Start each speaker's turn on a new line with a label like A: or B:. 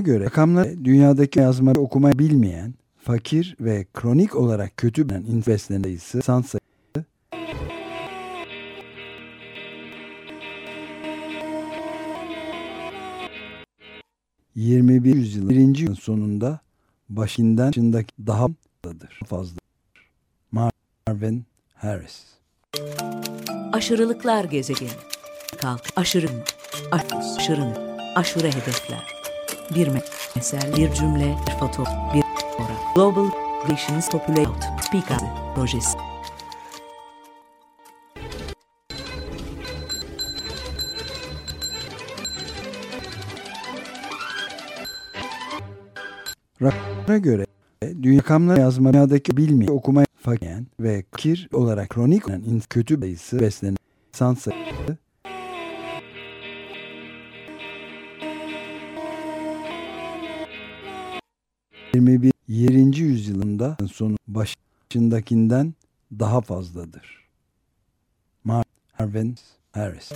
A: göre rakamlar dünyadaki yazma ve okuma bilmeyen, fakir ve kronik olarak kötü bilen infeslerin sayısı, san sayısı 21. yüzyılın birinci yılın sonunda başından başındaki daha fazladır. Marvin Harris
B: Aşırılıklar gezegeni. Kalk, aşırın, aşırın, aşure hedefler. Bir mesel, bir cümle, bir foto, bir fotoğraf. Global Relations Populate Speaker projesi.
A: Rakamlara göre dünya rakamları yazma dünyadaki bilmeyen, okuma fakir ve fakir olarak kronik olan kötü sayısı beslenen insan ...21. 20. yüzyılında sonu başındakinden daha fazladır. Marvin Harris